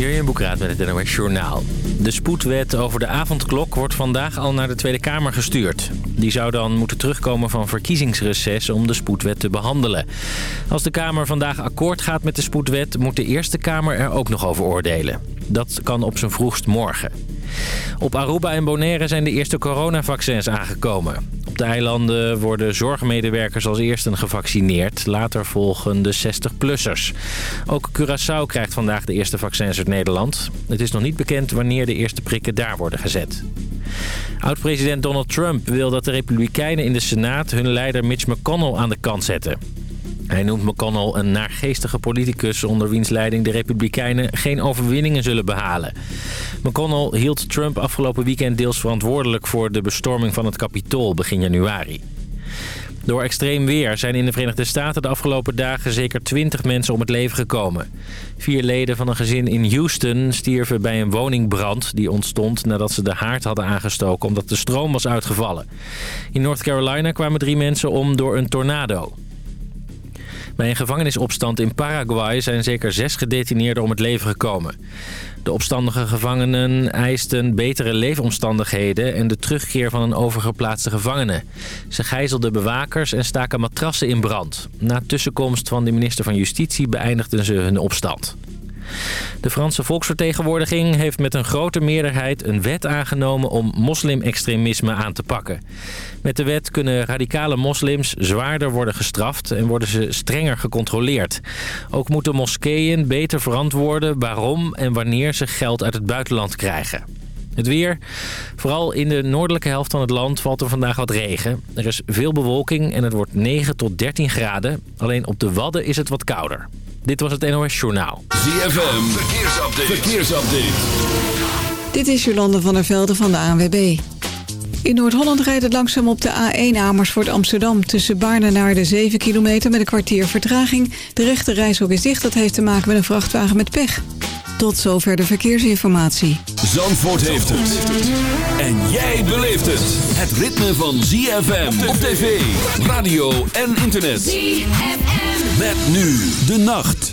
Jurjen Boekraat met het NOS Journaal. De spoedwet over de avondklok wordt vandaag al naar de Tweede Kamer gestuurd. Die zou dan moeten terugkomen van verkiezingsreces om de spoedwet te behandelen. Als de Kamer vandaag akkoord gaat met de spoedwet... moet de Eerste Kamer er ook nog over oordelen. Dat kan op zijn vroegst morgen. Op Aruba en Bonaire zijn de eerste coronavaccins aangekomen. Op de eilanden worden zorgmedewerkers als eersten gevaccineerd. Later volgen de 60-plussers. Ook Curaçao krijgt vandaag de eerste vaccins uit Nederland. Het is nog niet bekend wanneer de eerste prikken daar worden gezet. Oud-president Donald Trump wil dat de Republikeinen in de Senaat hun leider Mitch McConnell aan de kant zetten. Hij noemt McConnell een naargeestige politicus onder wiens leiding de Republikeinen geen overwinningen zullen behalen. McConnell hield Trump afgelopen weekend deels verantwoordelijk voor de bestorming van het Capitool begin januari. Door extreem weer zijn in de Verenigde Staten de afgelopen dagen zeker 20 mensen om het leven gekomen. Vier leden van een gezin in Houston stierven bij een woningbrand die ontstond nadat ze de haard hadden aangestoken omdat de stroom was uitgevallen. In North Carolina kwamen drie mensen om door een tornado. Bij een gevangenisopstand in Paraguay zijn zeker zes gedetineerden om het leven gekomen. De opstandige gevangenen eisten betere leefomstandigheden en de terugkeer van een overgeplaatste gevangene. Ze gijzelden bewakers en staken matrassen in brand. Na tussenkomst van de minister van Justitie beëindigden ze hun opstand. De Franse volksvertegenwoordiging heeft met een grote meerderheid een wet aangenomen om moslimextremisme aan te pakken. Met de wet kunnen radicale moslims zwaarder worden gestraft en worden ze strenger gecontroleerd. Ook moeten moskeeën beter verantwoorden waarom en wanneer ze geld uit het buitenland krijgen. Het weer. Vooral in de noordelijke helft van het land valt er vandaag wat regen. Er is veel bewolking en het wordt 9 tot 13 graden. Alleen op de Wadden is het wat kouder. Dit was het NOS Journaal. ZFM, verkeersupdate. verkeersupdate. Dit is Jolande van der Velde van de ANWB. In Noord-Holland rijdt het langzaam op de A1 Amersfoort Amsterdam... tussen Baarne naar de 7 kilometer met een kwartier vertraging. De rechte reishok is dicht, dat heeft te maken met een vrachtwagen met pech. Tot zover de verkeersinformatie. Zandvoort heeft het. En jij beleeft het. Het ritme van ZFM op tv, radio en internet. ZFM. Met nu de nacht.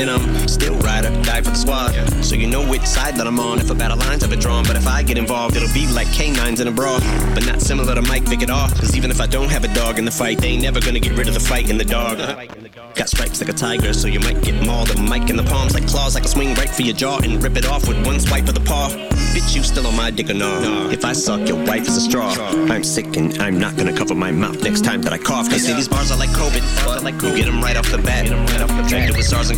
And I'm still rider, die for the squad. So you know which side that I'm on if a battle line's ever drawn. But if I get involved, it'll be like canines in a brawl. But not similar to Mike Vick at all. Cause even if I don't have a dog in the fight, they ain't never gonna get rid of the fight in the dog. Got stripes like a tiger, so you might get mauled. A mic in the palms like claws, like a swing right for your jaw and rip it off with one swipe of the paw. Bitch, you still on my dick or no? If I suck, your wife is a straw. I'm sick and I'm not gonna cover my mouth next time that I cough. Cause see, these bars are like COVID. You get them right off the bat. Infected with SARS and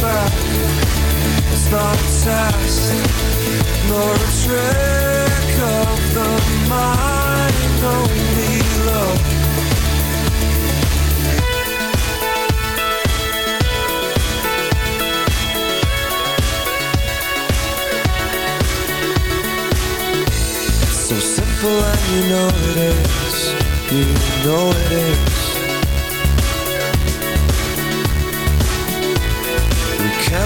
back It's not a test Nor a trick of the mind Only love So simple and you know it is. You know it is.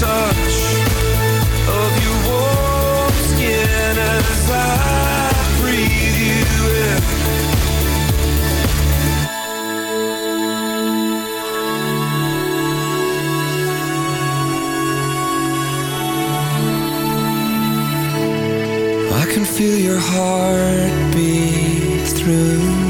touch of your warm skin as I breathe you in. I can feel your heartbeat through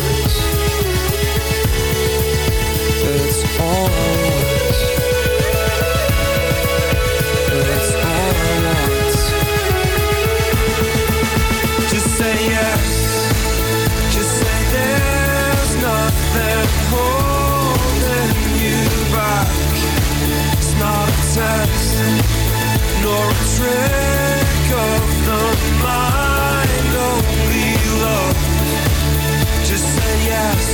past Nor a trick of the mind Only love Just say yes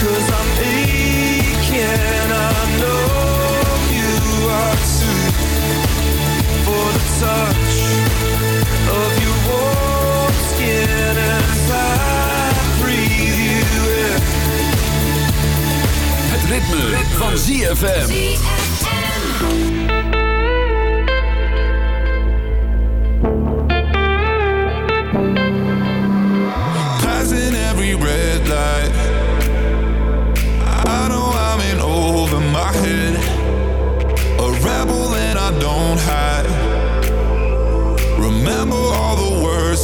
Cause I'm aching I know you are too For the touch Of your warm skin and I breathe you in Het ritme, ritme. van ZFM.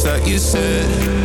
that you said.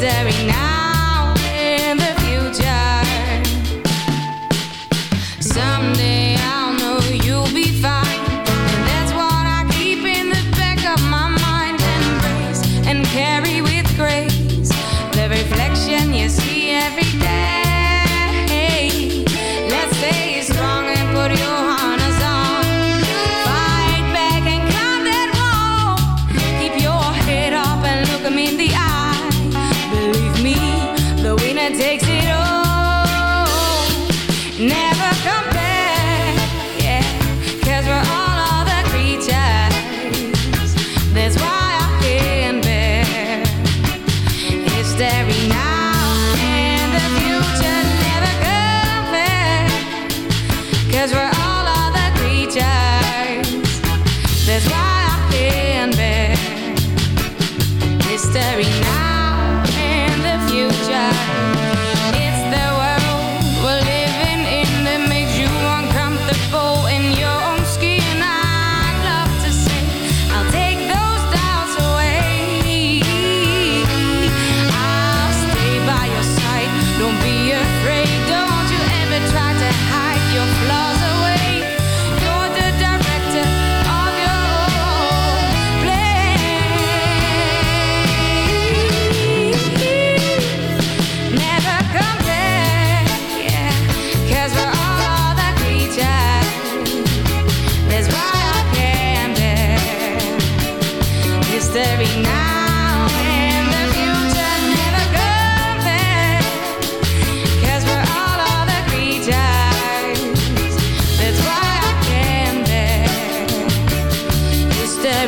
History now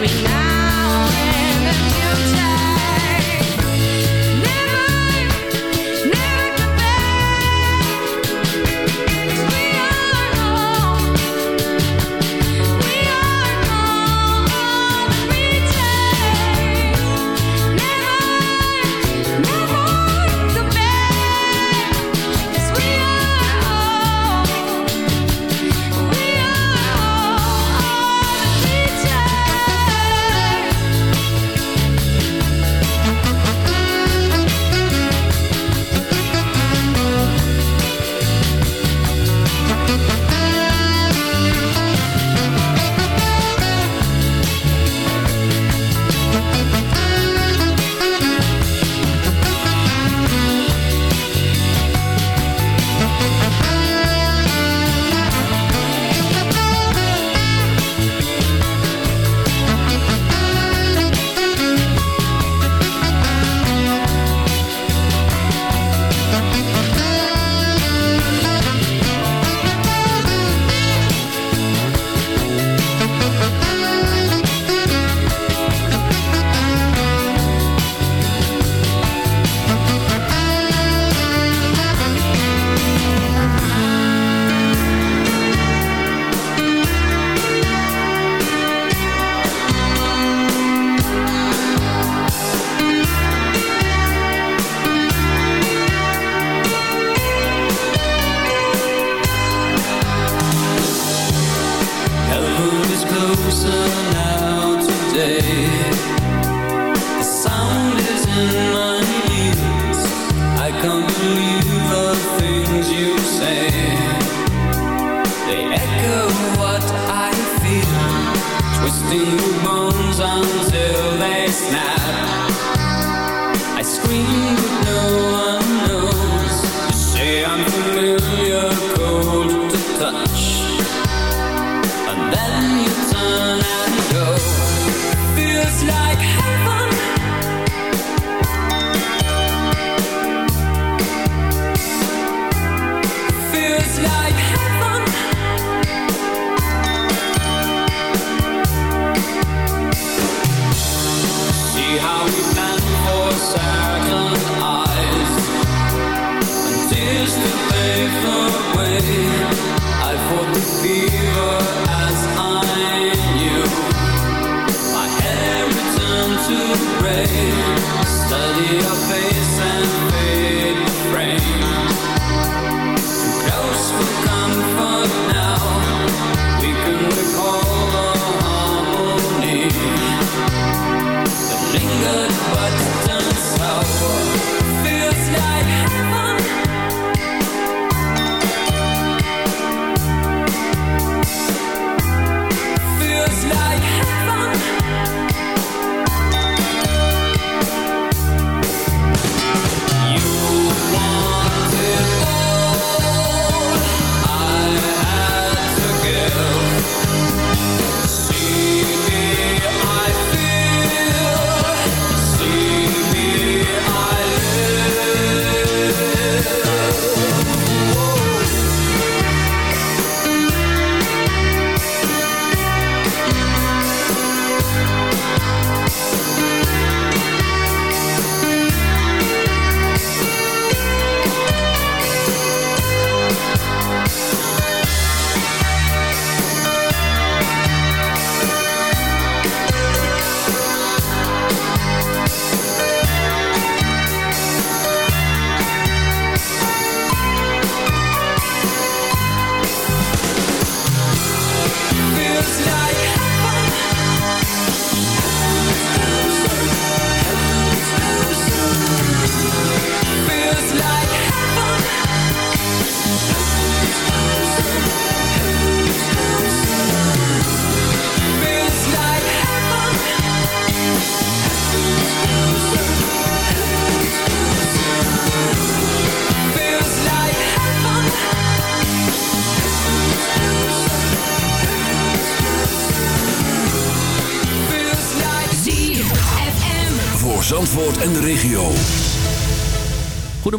history now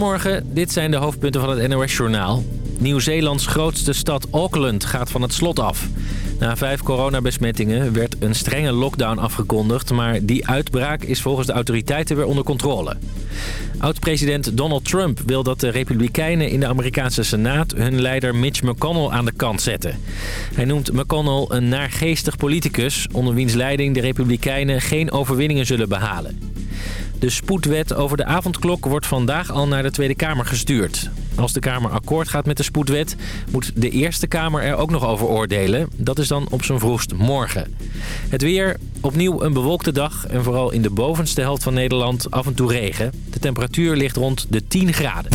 Goedemorgen, dit zijn de hoofdpunten van het NOS-journaal. Nieuw-Zeelands grootste stad Auckland gaat van het slot af. Na vijf coronabesmettingen werd een strenge lockdown afgekondigd... maar die uitbraak is volgens de autoriteiten weer onder controle. Oud-president Donald Trump wil dat de Republikeinen in de Amerikaanse Senaat... hun leider Mitch McConnell aan de kant zetten. Hij noemt McConnell een naargeestig politicus... onder wiens leiding de Republikeinen geen overwinningen zullen behalen. De spoedwet over de avondklok wordt vandaag al naar de Tweede Kamer gestuurd. Als de Kamer akkoord gaat met de spoedwet... moet de Eerste Kamer er ook nog over oordelen. Dat is dan op zijn vroegst morgen. Het weer, opnieuw een bewolkte dag... en vooral in de bovenste helft van Nederland af en toe regen. De temperatuur ligt rond de 10 graden.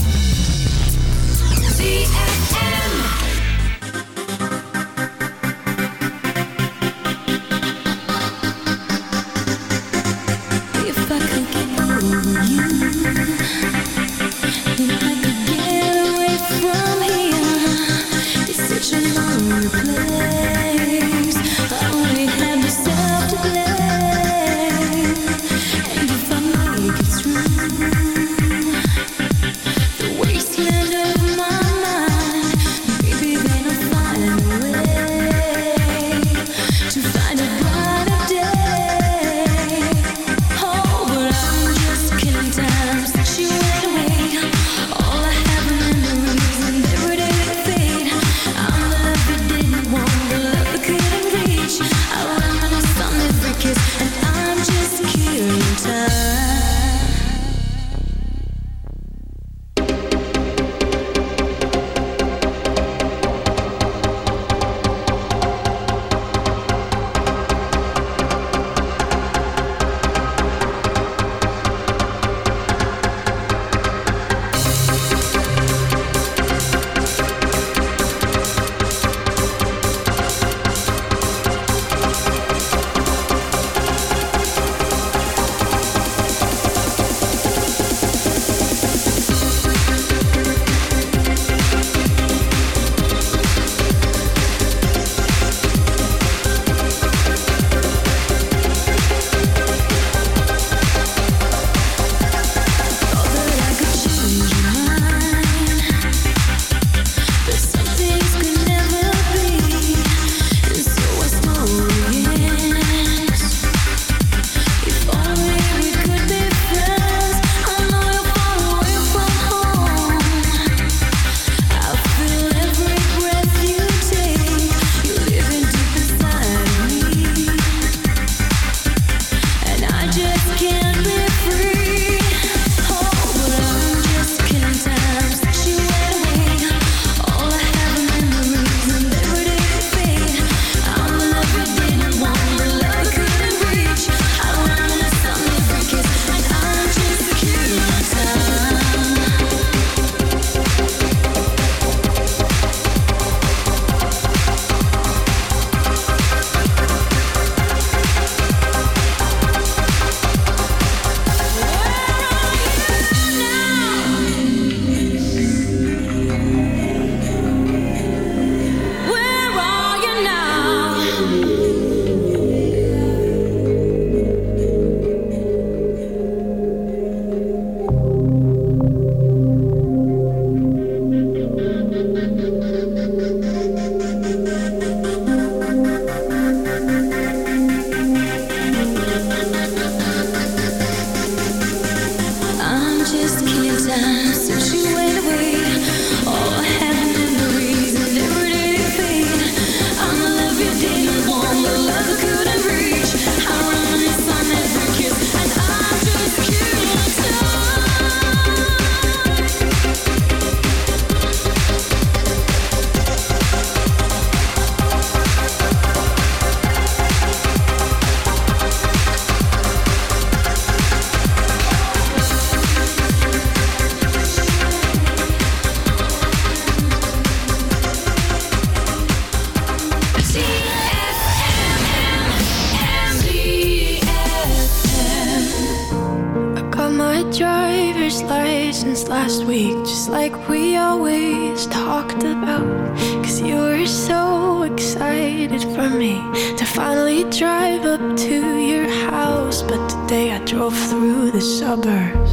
last week, just like we always talked about. Cause you were so excited for me to finally drive up to your house. But today I drove through the suburbs.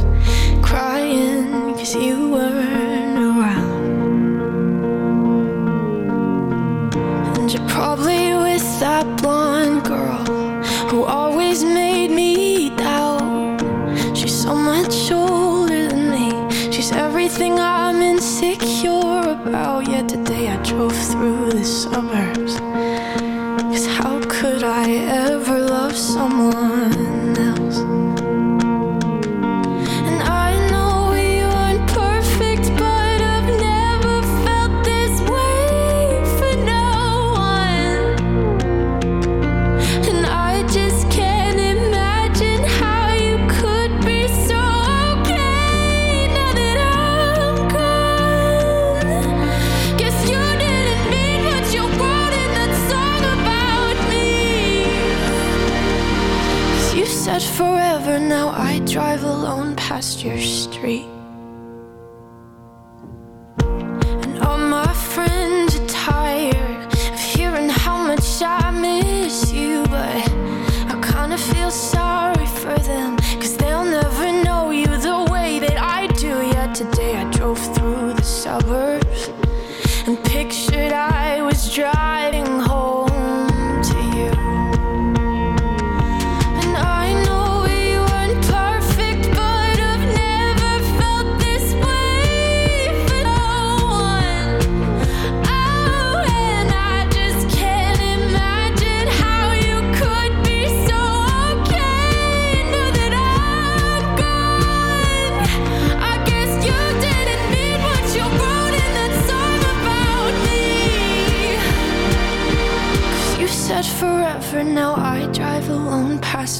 past your street.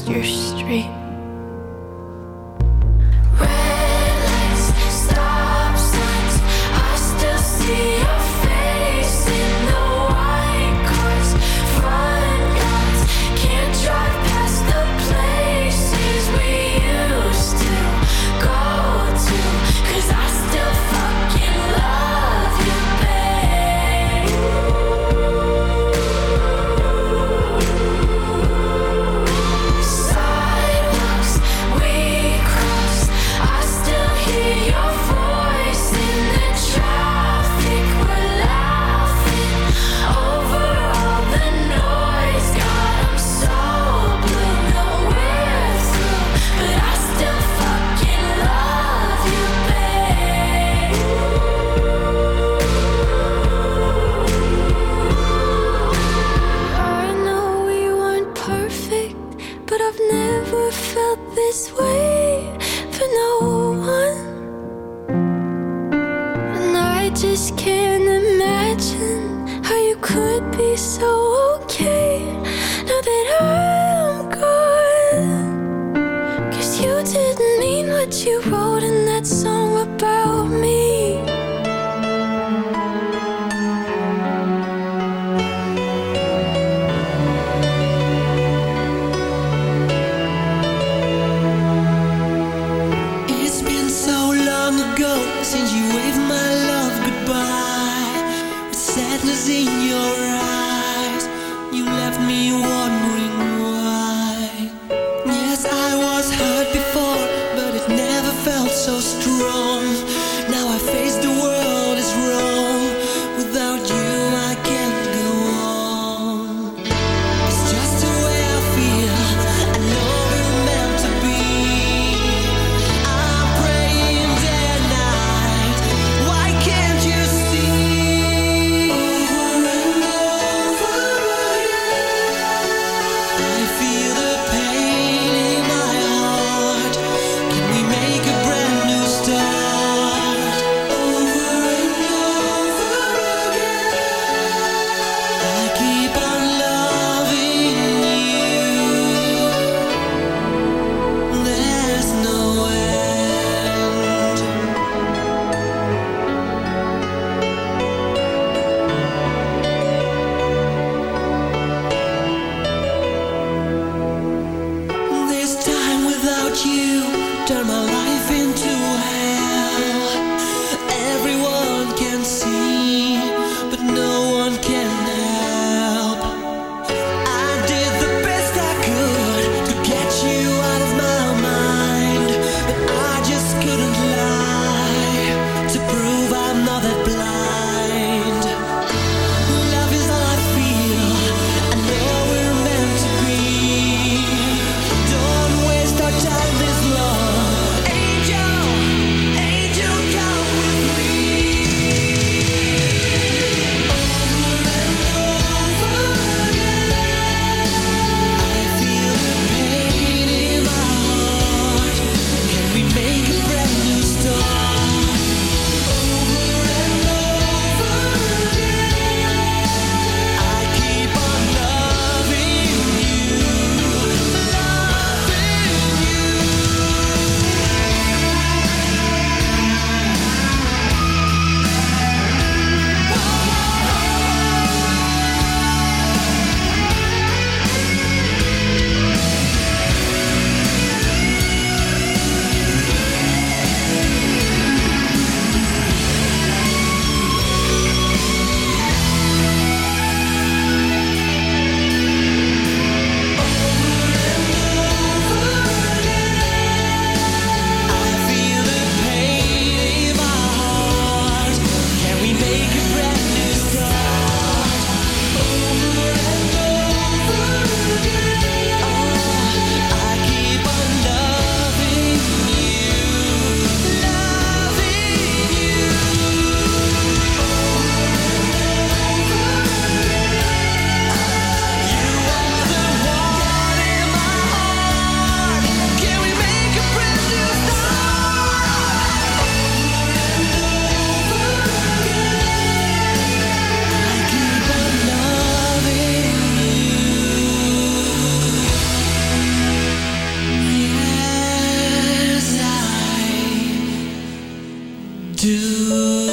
your street. ZFM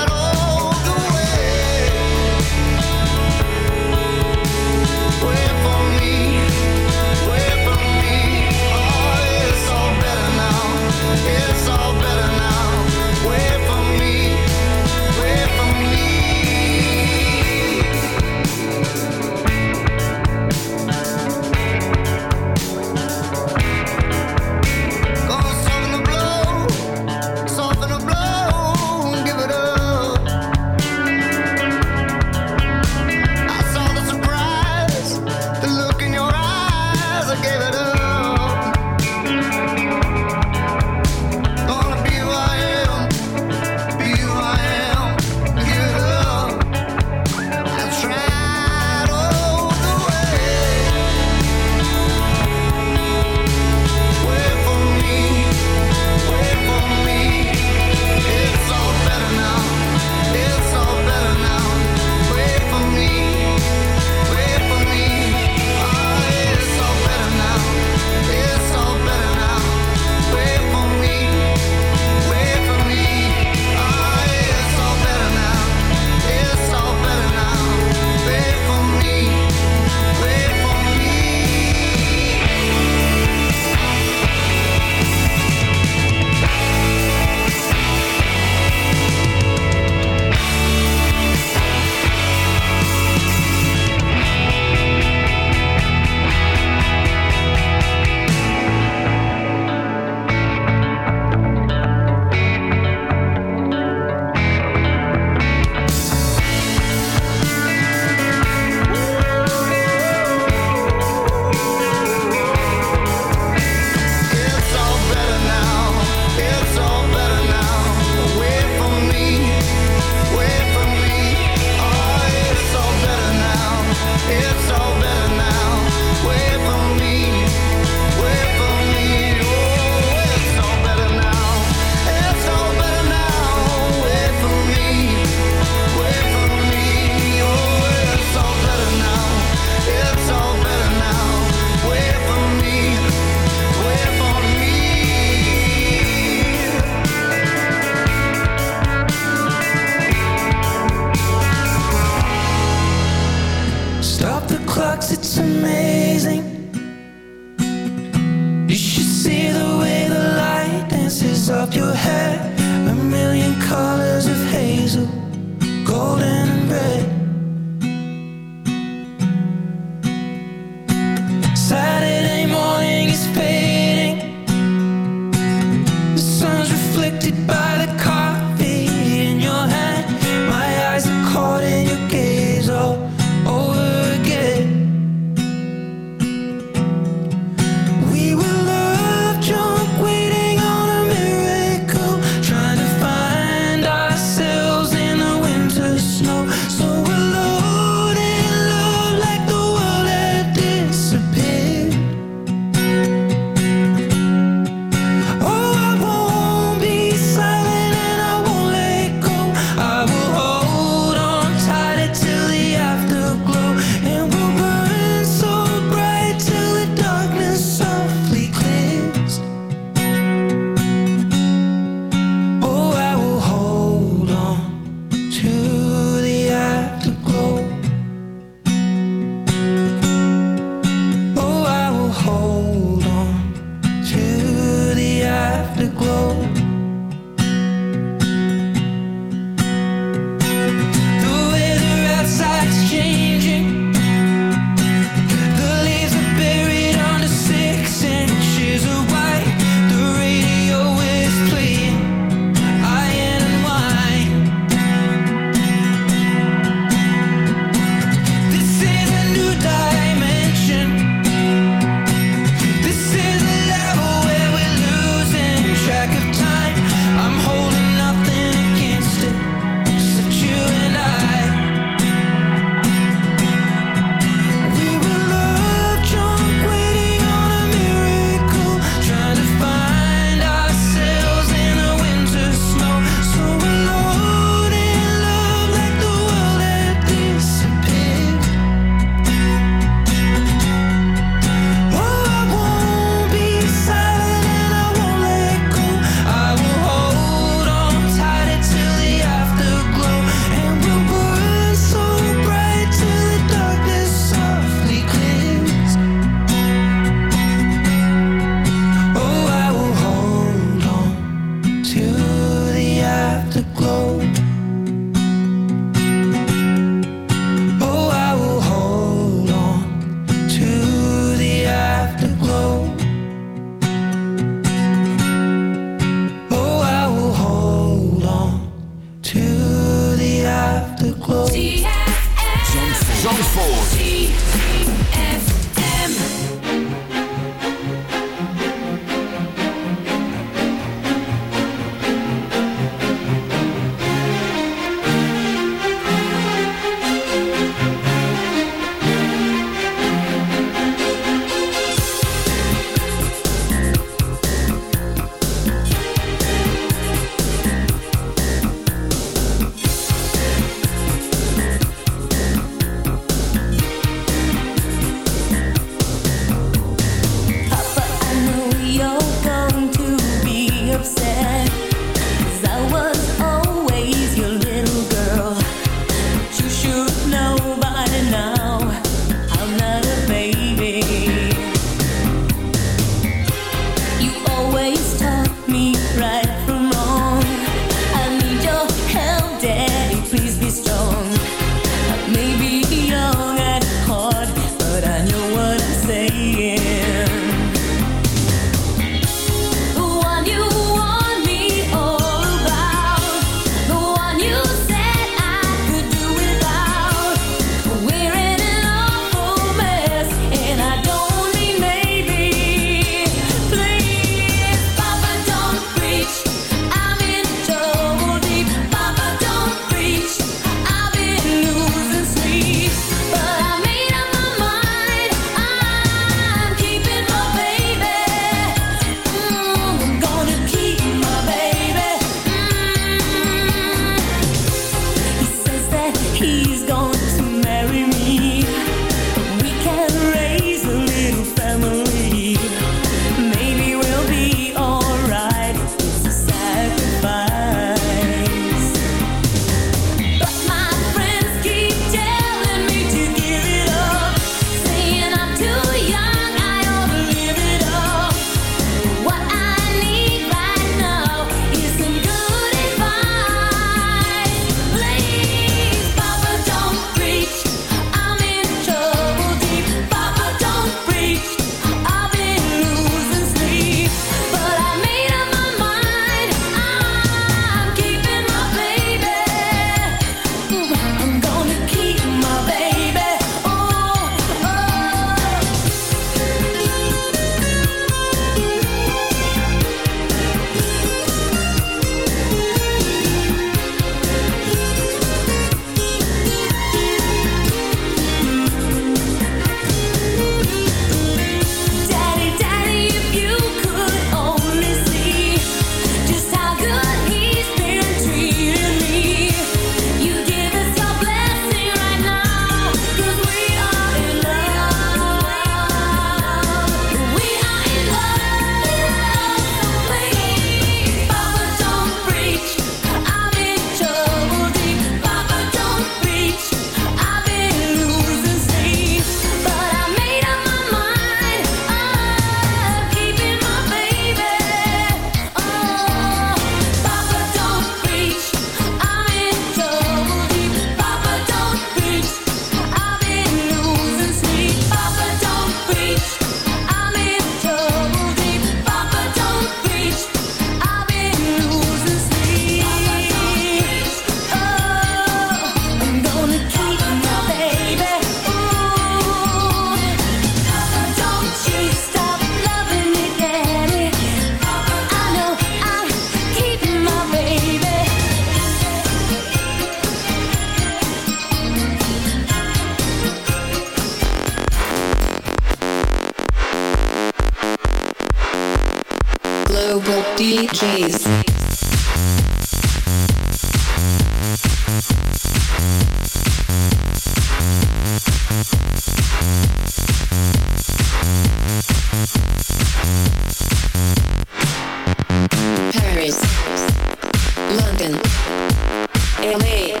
LA,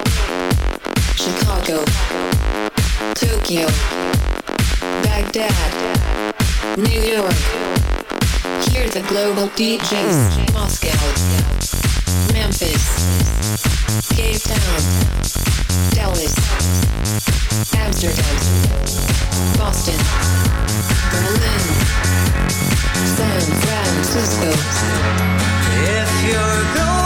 Chicago, Tokyo, Baghdad, New York. Here's the global DJs, Moscow, Memphis, Cape Town, Dallas, Amsterdam, Boston, Berlin, San Francisco. If you're going